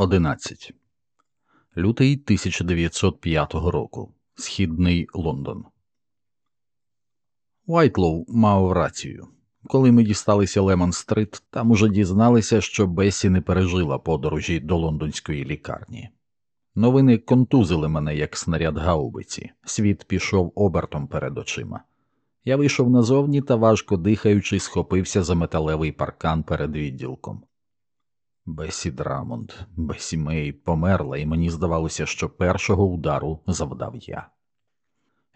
11. Лютий 1905 року. Східний Лондон. Уайтлоу мав рацію. Коли ми дісталися Лемон Стрит, там уже дізналися, що Бесі не пережила подорожі до лондонської лікарні. Новини контузили мене як снаряд гаубиці. Світ пішов обертом перед очима. Я вийшов назовні та, важко дихаючи, схопився за металевий паркан перед відділком. Бесі Драмонд, Бесі Мей померла, і мені здавалося, що першого удару завдав я.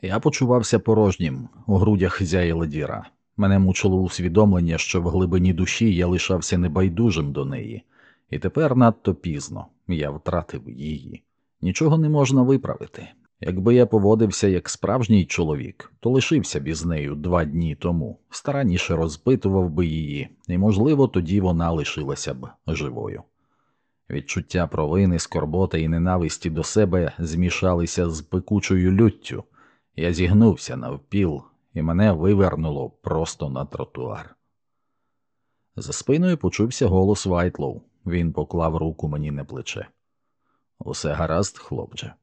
Я почувався порожнім, у грудях зяяла діра. Мене мучило усвідомлення, що в глибині душі я лишався небайдужим до неї, і тепер надто пізно я втратив її. Нічого не можна виправити. Якби я поводився як справжній чоловік, то лишився б із нею два дні тому, старанніше розпитував би її, і, можливо, тоді вона лишилася б живою. Відчуття провини, скорботи і ненависті до себе змішалися з пекучою люттю. Я зігнувся навпіл, і мене вивернуло просто на тротуар. За спиною почувся голос Вайтлоу. Він поклав руку мені на плече. Усе гаразд, хлопче.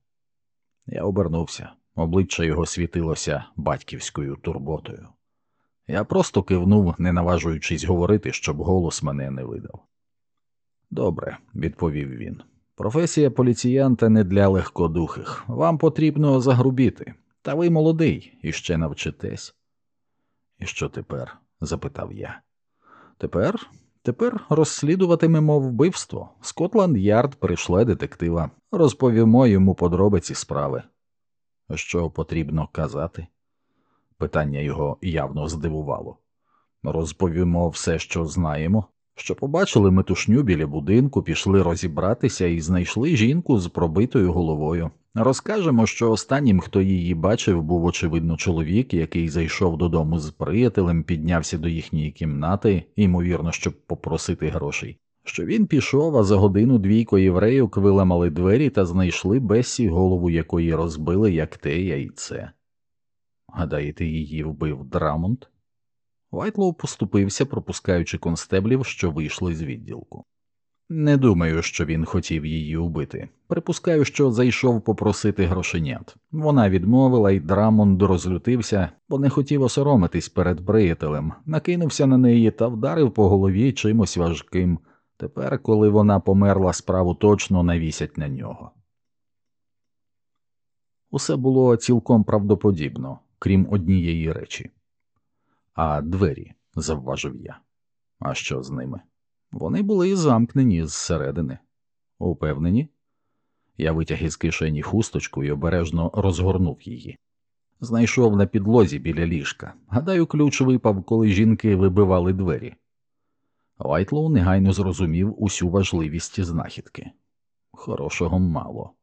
Я обернувся, обличчя його світилося батьківською турботою. Я просто кивнув, не наважуючись говорити, щоб голос мене не видав. Добре, відповів він. Професія поліціянта не для легкодухих. Вам потрібно загрубіти. Та ви молодий і ще навчитесь. І що тепер? запитав я. Тепер Тепер розслідуватимемо вбивство. Скотланд Ярд прийшла детектива. Розповімо йому подробиці справи. Що потрібно казати? Питання його явно здивувало. Розповімо все, що знаємо. Що побачили метушню біля будинку, пішли розібратися і знайшли жінку з пробитою головою. Розкажемо, що останнім, хто її бачив, був очевидно чоловік, який зайшов додому з приятелем, піднявся до їхньої кімнати, ймовірно, щоб попросити грошей. Що він пішов, а за годину двійко євреїв виламали двері та знайшли Бесі, голову якої розбили, як те яйце. Гадаєте, її вбив Драмонд? Вайтлоу поступився, пропускаючи констеблів, що вийшли з відділку. Не думаю, що він хотів її убити. Припускаю, що зайшов попросити грошенят. Вона відмовила, і Драмонд розлютився, бо не хотів осоромитись перед приятелем, накинувся на неї та вдарив по голові чимось важким. Тепер, коли вона померла, справу точно навісять на нього. Усе було цілком правдоподібно, крім однієї речі. А двері, завважив я. А що з ними? Вони були замкнені зсередини. Упевнені? Я витяг із кишені хусточку і обережно розгорнув її. Знайшов на підлозі біля ліжка. Гадаю, ключ випав, коли жінки вибивали двері. Вайтлоу негайно зрозумів усю важливість знахідки. Хорошого мало.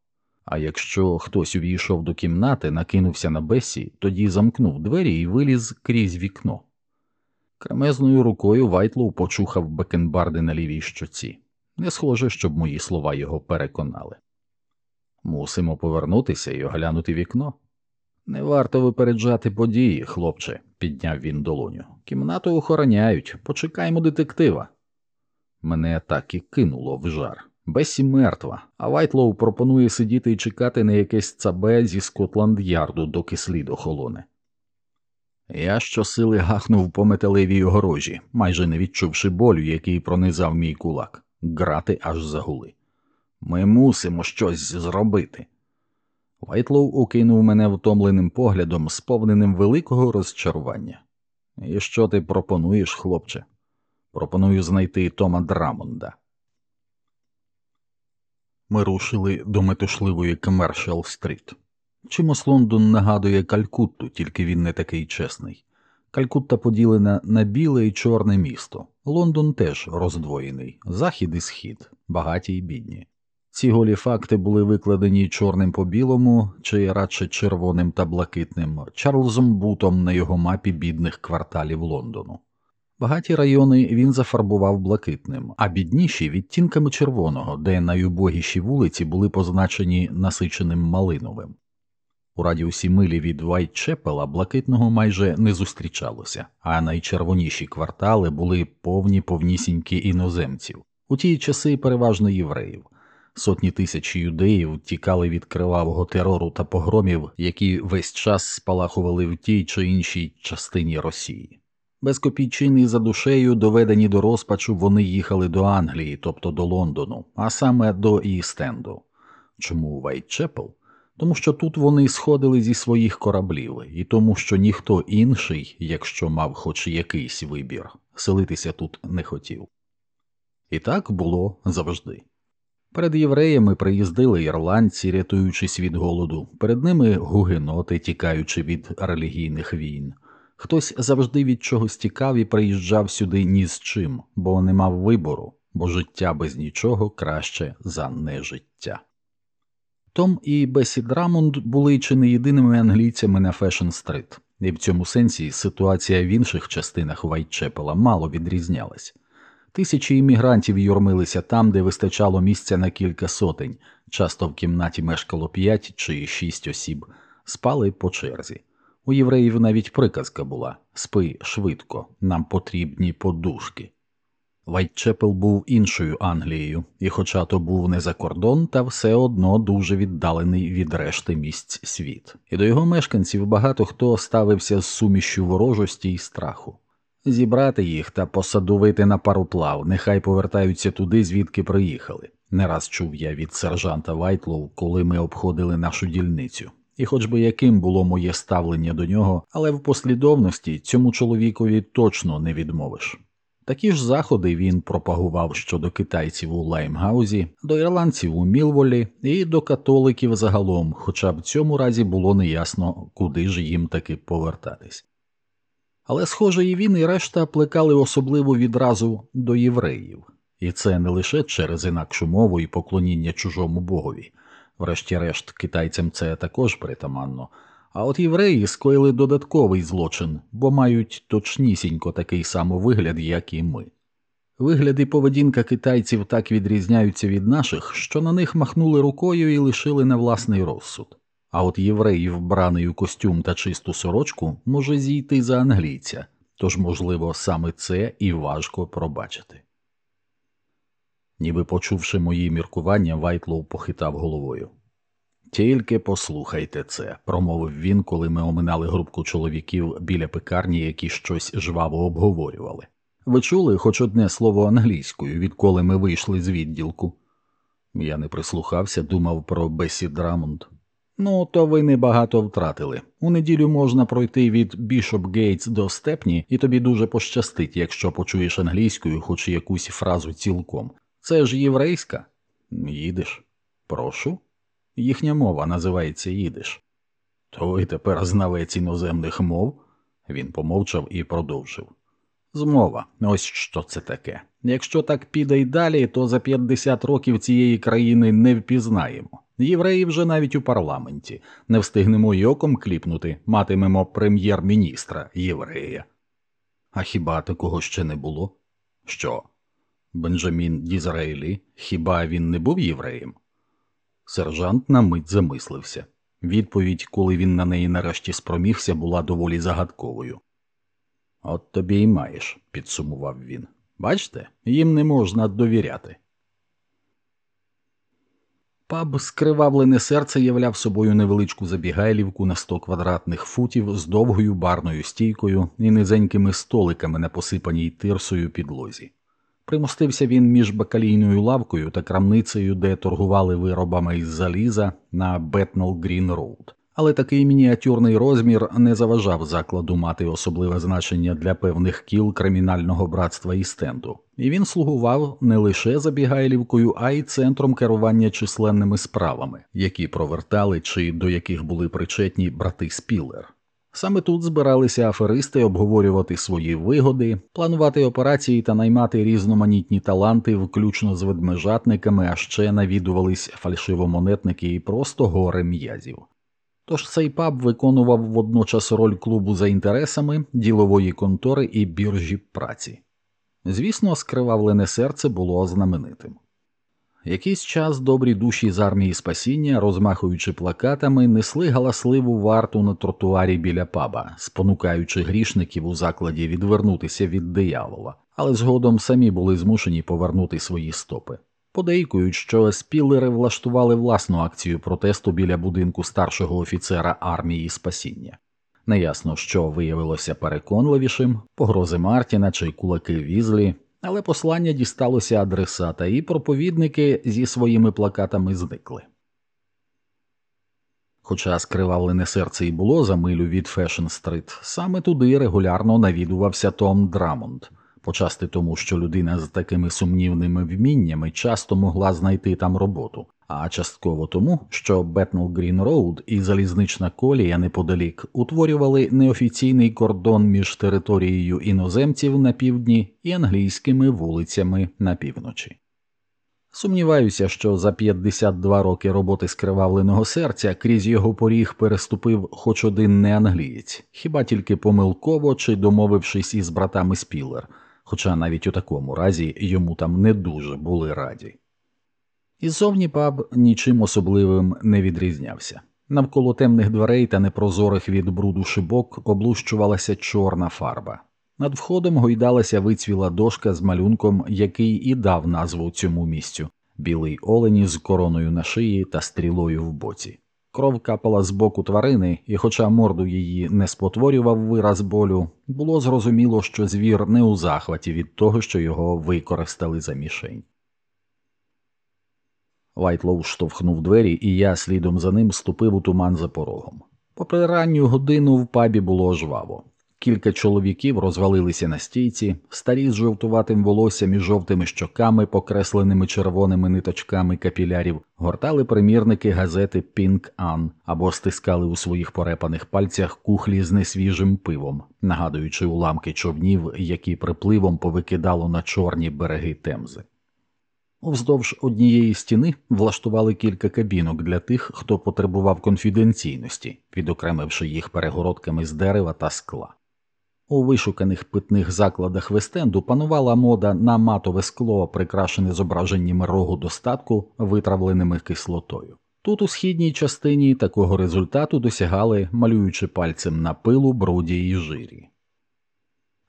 А якщо хтось увійшов до кімнати, накинувся на Бесі, тоді замкнув двері і виліз крізь вікно. Кремезною рукою Вайтлоу почухав бекенбарди на лівій щоці. Не схоже, щоб мої слова його переконали. Мусимо повернутися і оглянути вікно. Не варто випереджати події, хлопче, підняв він долоню. Кімнату охороняють, почекаймо детектива. Мене так і кинуло в жар. Бесі мертва, а Вайтлоу пропонує сидіти і чекати на якесь цабе зі Скотланд Ярду, доки слід охолоне. Я щосили гахнув по металевій огорожі, майже не відчувши болю, який пронизав мій кулак, грати аж загули. Ми мусимо щось зробити. Вайтлоу окинув мене втомленим поглядом, сповненим великого розчарування. І що ти пропонуєш, хлопче? Пропоную знайти Тома Драмонда. Ми рушили до метушливої Комершал Стріт. Чимось Лондон нагадує Калькутту, тільки він не такий чесний. Калькутта поділена на біле і чорне місто. Лондон теж роздвоєний, захід і схід, багаті й бідні. Ці голі факти були викладені чорним по білому, чи радше червоним та блакитним, Чарльзом Бутом на його мапі бідних кварталів Лондону. Багаті райони він зафарбував блакитним, а бідніші відтінками червоного, де найубогіші вулиці були позначені насиченим малиновим. У радіусі милі від Вайтчепела блакитного майже не зустрічалося, а найчервоніші квартали були повні повнісінькі іноземців, у ті часи переважно євреїв. Сотні тисяч юдеїв тікали від кривавого терору та погромів, які весь час спалахували в тій чи іншій частині Росії. Без копійчини за душею, доведені до розпачу, вони їхали до Англії, тобто до Лондону, а саме до Істенду. Чому Вайтчепел? Тому що тут вони сходили зі своїх кораблів, і тому, що ніхто інший, якщо мав хоч якийсь вибір, селитися тут не хотів. І так було завжди. Перед євреями приїздили ірландці, рятуючись від голоду, перед ними гугеноти, тікаючи від релігійних війн. Хтось завжди від чогось тікав і приїжджав сюди ні з чим, бо не мав вибору, бо життя без нічого краще за нежиття. Том і Бесі Драмонд були чи не єдиними англійцями на Фешн Стрит, і в цьому сенсі ситуація в інших частинах Вайтчепела мало відрізнялась. Тисячі іммігрантів юрмилися там, де вистачало місця на кілька сотень, часто в кімнаті мешкало п'ять чи шість осіб, спали по черзі. У євреїв навіть приказка була спи швидко, нам потрібні подушки. Вайтчепел був іншою Англією, і, хоча то був не закордон, та все одно дуже віддалений від решти міста світ, і до його мешканців багато хто ставився з сумішю ворожості й страху. Зібрати їх та посадовити на пароплав, нехай повертаються туди, звідки приїхали. Не раз чув я від сержанта Вайтлоу, коли ми обходили нашу дільницю. І хоч би яким було моє ставлення до нього, але в послідовності цьому чоловікові точно не відмовиш. Такі ж заходи він пропагував щодо китайців у Лаймгаузі, до ірландців у Мілволі і до католиків загалом, хоча в цьому разі було неясно, куди ж їм таки повертатись. Але, схоже, і він, і решта плекали особливу відразу до євреїв, і це не лише через інакшу мову і поклоніння чужому богові, врешті-решт, китайцям це також притаманно. А от євреї скоїли додатковий злочин, бо мають точнісінько такий самий вигляд, як і ми. Вигляд і поведінка китайців так відрізняються від наших, що на них махнули рукою і лишили на власний розсуд. А от єврей, вбраний у костюм та чисту сорочку, може зійти за англійця, тож, можливо, саме це і важко пробачити. Ніби почувши мої міркування, Вайтлоу похитав головою. Тільки послухайте це, промовив він, коли ми оминали групку чоловіків біля пекарні, які щось жваво обговорювали. Ви чули хоч одне слово англійською, відколи ми вийшли з відділку? Я не прислухався, думав про Бесі Драмонд. Ну, то ви небагато втратили. У неділю можна пройти від Бішоп Гейтс до Степні, і тобі дуже пощастить, якщо почуєш англійською хоч якусь фразу цілком. Це ж єврейська? Їдеш? Прошу. Їхня мова називається їдиш. Той тепер знавець іноземних мов. Він помовчав і продовжив. Змова, ось що це таке. Якщо так піде й далі, то за 50 років цієї країни не впізнаємо. Євреї вже навіть у парламенті не встигнемо й оком кліпнути, матимемо прем'єр-міністра єврея. А хіба такого ще не було? Що? Бенджамін Дізраїлі, хіба він не був євреєм? Сержант на мить замислився. Відповідь, коли він на неї нарешті спромігся, була доволі загадковою. От тобі й маєш, підсумував він. Бачите, їм не можна довіряти. Паб скривавлене серце являв собою невеличку забігайлівку на сто квадратних футів з довгою барною стійкою і низенькими столиками на посипаній тирсою підлозі. Примостився він між бакалійною лавкою та крамницею, де торгували виробами із заліза на Бетнел Грін Роуд. Але такий мініатюрний розмір не заважав закладу мати особливе значення для певних кіл кримінального братства Іст-Енду, і він слугував не лише забігайлівкою, а й центром керування численними справами, які провертали чи до яких були причетні брати Спілер. Саме тут збиралися аферисти обговорювати свої вигоди, планувати операції та наймати різноманітні таланти, включно з ведмежатниками, а ще навідувались фальшивомонетники і просто гори м'язів. Тож цей паб виконував водночас роль клубу за інтересами, ділової контори і біржі праці. Звісно, скривавлене серце було знаменитим. Якийсь час добрі душі з армії спасіння, розмахуючи плакатами, несли галасливу варту на тротуарі біля паба, спонукаючи грішників у закладі відвернутися від диявола, але згодом самі були змушені повернути свої стопи. Подейкують, що спілери влаштували власну акцію протесту біля будинку старшого офіцера армії спасіння. Неясно, що виявилося переконливішим погрози Мартіна чи кулаки Візлі, але послання дісталося адресата, і проповідники зі своїми плакатами зникли. Хоча скривавлене серце і було за милю від Фешн Стрит, саме туди регулярно навідувався Том Драмонд, почасти тому, що людина з такими сумнівними вміннями часто могла знайти там роботу, а частково тому, що Бетнел Грін Роуд і залізнична колія неподалік утворювали неофіційний кордон між територією іноземців на півдні і англійськими вулицями на півночі. Сумніваюся, що за 52 роки роботи скривавленого серця крізь його поріг переступив хоч один не англієць, хіба тільки помилково чи домовившись із братами Спілер, хоча навіть у такому разі йому там не дуже були раді. Іззовні паб нічим особливим не відрізнявся. Навколо темних дверей та непрозорих від бруду шибок облущувалася чорна фарба. Над входом гойдалася вицвіла дошка з малюнком, який і дав назву цьому місцю білий олень з короною на шиї та стрілою в боці. Кров капала з боку тварини, і, хоча морду її не спотворював вираз болю, було зрозуміло, що звір не у захваті від того, що його використали за мішень. Вайтлоу штовхнув двері, і я слідом за ним ступив у туман за порогом. Попри ранню годину в пабі було жваво. Кілька чоловіків розвалилися на стійці, старі з жовтуватим волоссям і жовтими щоками, покресленими червоними ниточками капілярів, гортали примірники газети Пінк Ан або стискали у своїх порепаних пальцях кухлі з несвіжим пивом, нагадуючи уламки човнів, які припливом повикидало на чорні береги Темзи. Вздовж однієї стіни влаштували кілька кабінок для тих, хто потребував конфіденційності, відокремивши їх перегородками з дерева та скла. У вишуканих питних закладах Вестенду панувала мода на матове скло, прикрашене зображеннями рогу достатку, витравленими кислотою. Тут у східній частині такого результату досягали, малюючи пальцем на пилу, бруді і жирі.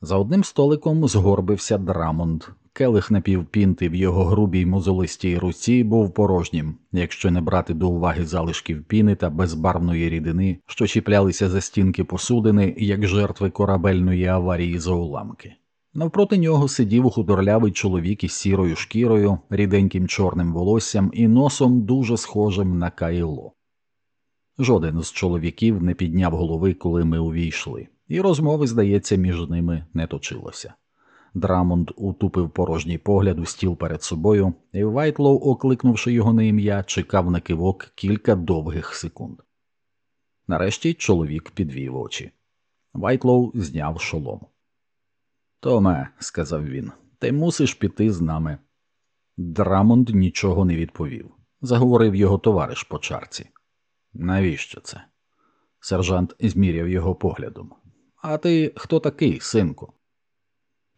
За одним столиком згорбився Драмонд, Келих напівпінти в його грубій мозолистій руці був порожнім, якщо не брати до уваги залишків піни та безбарвної рідини, що чіплялися за стінки посудини, як жертви корабельної аварії за уламки. Навпроти нього сидів худорлявий чоловік із сірою шкірою, ріденьким чорним волоссям і носом дуже схожим на кайло. Жоден з чоловіків не підняв голови, коли ми увійшли, і розмови, здається, між ними не точилося. Драмонд утупив порожній погляд у стіл перед собою, і Вайтлоу, окликнувши його на ім'я, чекав на кивок кілька довгих секунд. Нарешті чоловік підвів очі. Вайтлоу зняв шолом. Томе, сказав він, ти мусиш піти з нами. Драмонд нічого не відповів. Заговорив його товариш по чарці. Навіщо це? Сержант зміряв його поглядом. А ти хто такий, синку?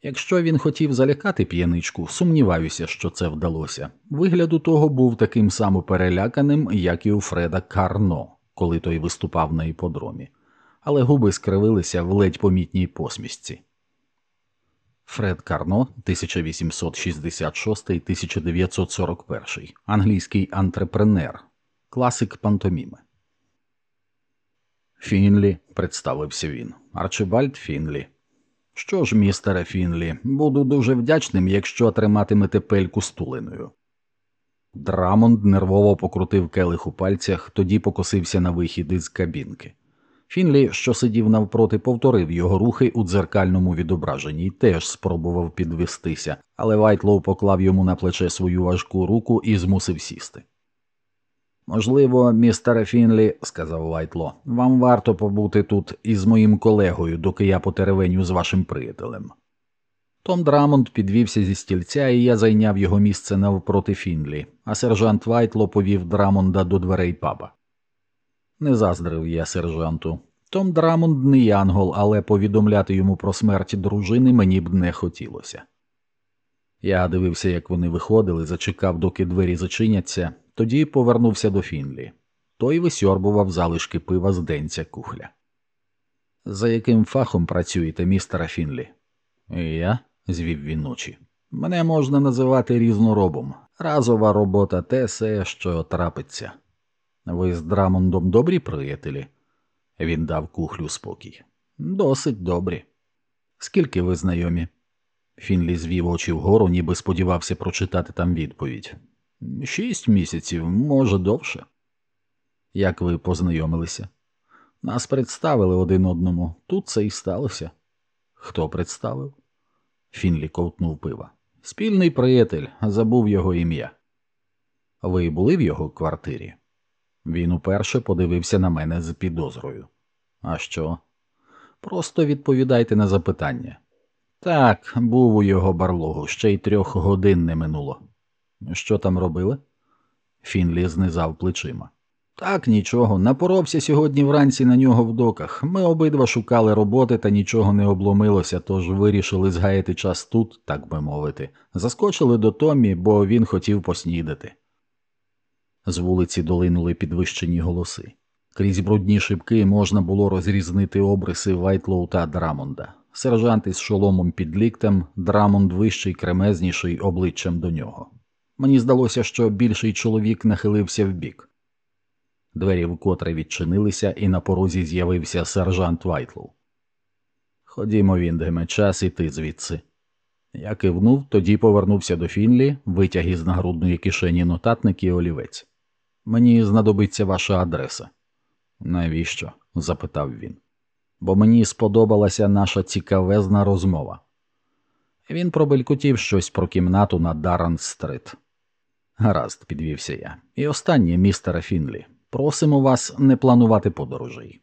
Якщо він хотів залякати п'яничку, сумніваюся, що це вдалося. Вигляд у того був таким само переляканим, як і у Фреда Карно, коли той виступав на іподромі, але губи скривилися в ледь помітній посмішці. Фред Карно, 1866 1941, англійський антрепренер, класик пантоміми. Фінлі, представився він, Арчибальд Фінлі. Що ж, містере Фінлі, буду дуже вдячним, якщо триматимете пельку стулиною. Драмонд нервово покрутив келих у пальцях, тоді покосився на вихід із кабінки. Фінлі, що сидів навпроти, повторив його рухи у дзеркальному відображенні і теж спробував підвестися, але Вайтлоу поклав йому на плече свою важку руку і змусив сісти. Можливо, містере Фінлі, сказав Вайтло, вам варто побути тут із моїм колегою, доки я потеревеню з вашим приятелем. Том Драмонд підвівся зі стільця, і я зайняв його місце навпроти Фінлі, а сержант Вайтло повів Драмонда до дверей паба. Не заздрив я сержанту. Том Драмонд не янгол, але повідомляти йому про смерть дружини мені б не хотілося. Я дивився, як вони виходили, зачекав, доки двері зачиняться, тоді повернувся до Фінлі. Той висьорбував залишки пива з денця кухля. За яким фахом працюєте, містера Фінлі? Я, звів він очі. Мене можна називати різноробом, Разова робота те се, що трапиться. Ви з Драмондом добрі приятелі? Він дав кухлю спокій. Досить добрі. Скільки ви знайомі? Фінлі звів очі вгору, ніби сподівався прочитати там відповідь. Шість місяців, може, довше. Як ви познайомилися? Нас представили один одному. Тут це і сталося. Хто представив? Фінлі ковтнув пива. Спільний приятель, забув його ім'я. Ви були в його квартирі? Він уперше подивився на мене з підозрою. А що? Просто відповідайте на запитання. Так, був у його барлогу, ще й трьох годин не минуло. Що там робили? Фінлі знизав плечима. Так, нічого. Напоровся сьогодні вранці на нього в доках. Ми обидва шукали роботи та нічого не обломилося, тож вирішили згаяти час тут, так би мовити. Заскочили до Томі, бо він хотів поснідати. З вулиці долинули підвищені голоси. Крізь брудні шибки можна було розрізнити обриси Вайтлоу та Драмонда. Сержант із шоломом під ліктем, Драмонд вищий, кремезніший обличчям до нього. Мені здалося, що більший чоловік нахилився вбік. Двері вкотре відчинилися, і на порозі з'явився сержант Вайтлоу. Ходімо, Віндеме, час іти звідси. Я кивнув, тоді повернувся до Фінлі, витяг із нагрудної кишені нотатник і олівець. Мені знадобиться ваша адреса. Навіщо? запитав він. Бо мені сподобалася наша цікавезна розмова. Він пробелькотів щось про кімнату на Даран Стрит. Гаразд, підвівся я. І останнє, містера Фінлі. Просимо вас не планувати подорожей.